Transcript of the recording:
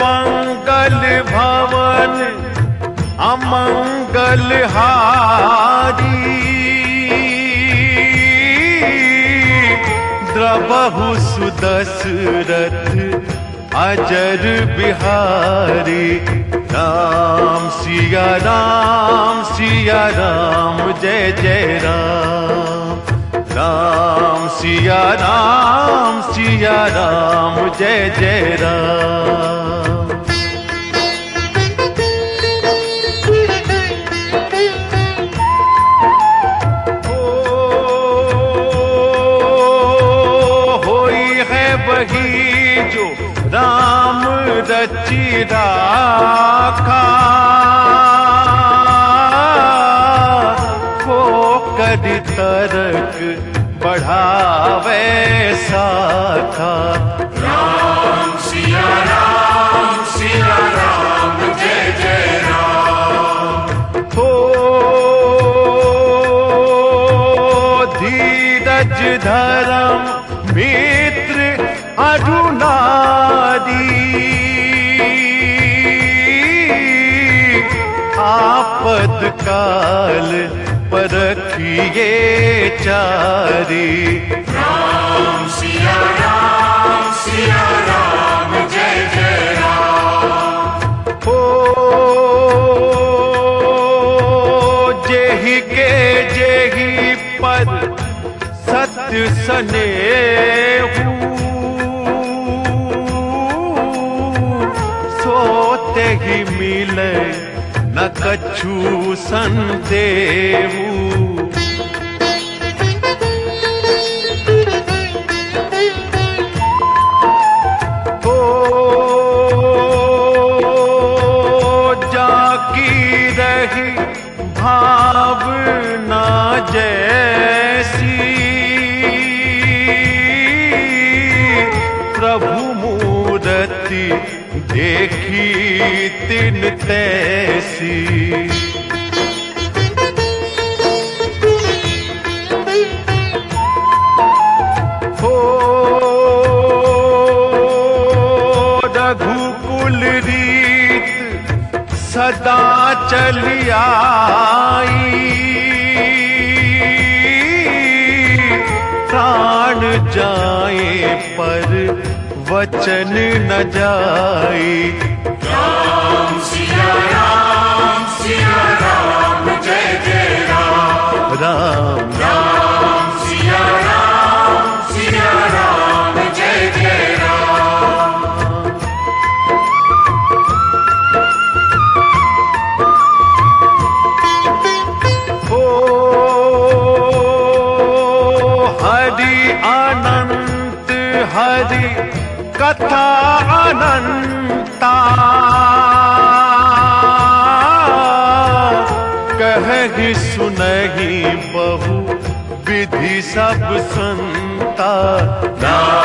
मंगल भवन, अमंगल हारी। द्रबहु सुदशरथ, अजर बिहारी। राम सिया राम सिया राम, जय जय राम। राम सिया राम। सिया राम जय जय राम। है जो राम रचि राखा। को कद तरक बढ़ावे साखा। राम सिया राम सिया राम जय जय राम। हो धीरज धर्म मित्र अरुणारी आपद काल परखिए। चारी राम सिया राम सिया राम जय जय राम। हो जेहि के जेहि पद सत्य सने सोते ही मिले न कछु संदेहू। जैसी प्रभु मूर्ति देखी तिन तैसी। सदा चली पर वचन न जाए राम सिया राम सिया राम हरि कथा अनंता। कही सुनही बहु विधि सब संता। राम